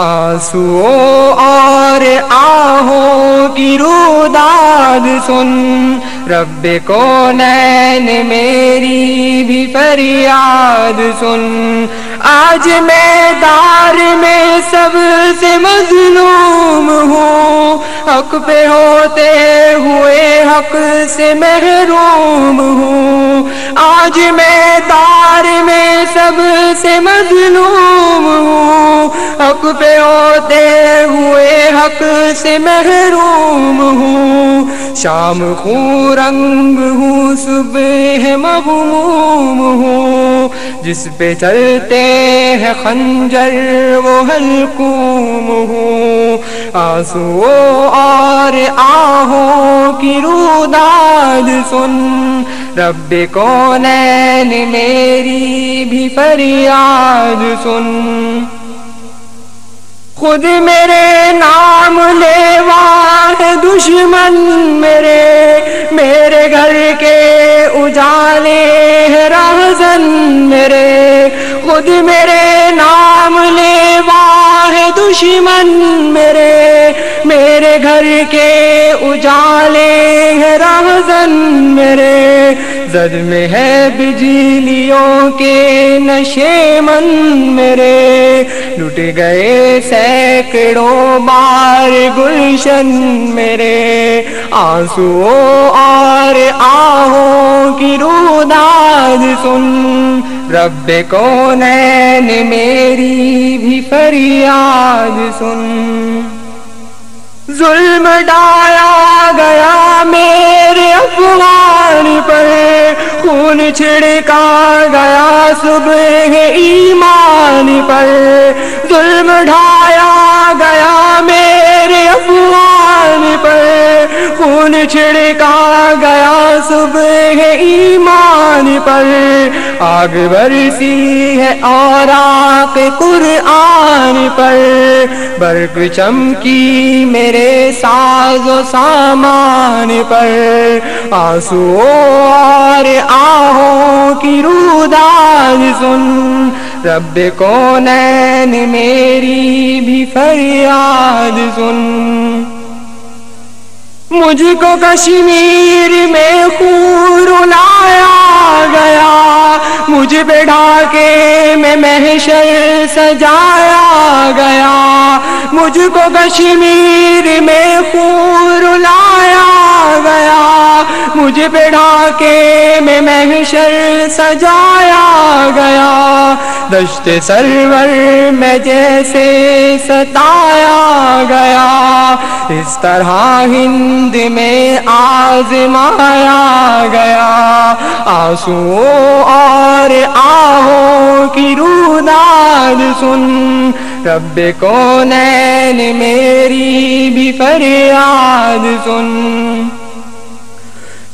آنسو اور آہوں کی روداد سن۔ رب کو نین میری بھی فریاد سن۔ آج میں دار میں سب سے مظلوم ہوں۔ حق پہ ہوتے ہوئے حق سے محروم ہوں۔ آج میں دار میں سب سے مظلوم ہوں۔ حق پہ ہوتے ہوئے حق سے محروم ہوں۔ شام خوں رنگ ہوں، صبح مغموم ہوں۔ جس پہ چلتے ہیں خنجر، وہ حلقوم ہوں۔ آنسو اور آہوں کی روداد سن۔ رب کو نین میری بھی فریاد سن۔ خود میرے نام لے ہے، دشمن میرے۔ میرے گھر کے اجالے ہے رہزن میرے۔ خود میرے نام لے ہے، دشمن میرے۔ میرے گھر کے اجالے ہے رہزن میرے۔ زد میں ہے بجلیوں کے نشے من میرے۔ لٹ گئے سینکڑوں بار گلشن میرے آنسو اور آہوں کی روداد سن۔ رب کو نین میری بھی فریاد سن۔ ظلم ڈایا گیا میرے افغان پر، خون چھڑکا گیا صبح ایمان پر ظلم ڈھایا گیا میرے افغان پر۔ خون چھڑکا گیا صبح ایمان پر۔ آگ برسی ہے اور آگ قرآن پر۔ برق چمکی میرے ساز و سامان پر۔ آنسو اور آہوں کی روداد سن۔ رب کو نین میری بھی فریاد سن۔ مجھ کو کشمیر میں خور لایا گیا۔ مجھ بڑھا کے میں محشر سجایا گیا۔ مجھ کو کشمیر میں خور لایا گیا مجھ بڑھا کے میں محشر سجایا گیا۔ دشت سرور میں جیسے ستایا گیا۔ اس طرح ہند میں آزمایا گیا۔ آنسو اور آہوں کی روداد سن۔ رب کو نین میری بھی فریاد سن۔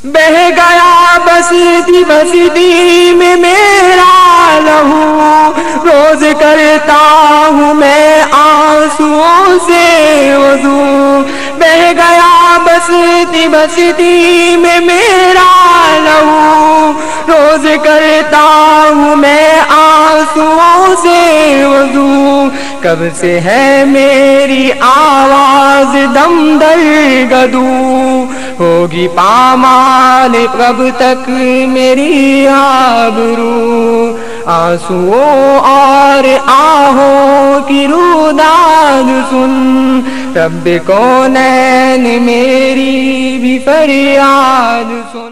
بہ گیا بستی بستی میں میرا لہو۔ روز کرتا ہوں میں آنسو سے وضو۔ بہ گیا بستی بستی میں میرا لہو۔ روز کرتا ہوں میں آنسو سے وضو۔ کب سے ہے میری آواز دم در گدو۔ ہوگی پامال کب تک میری آبرو؟ آنسو اور آہوں کی روداد سن۔ رب کو نین میری بھی فریاد سن۔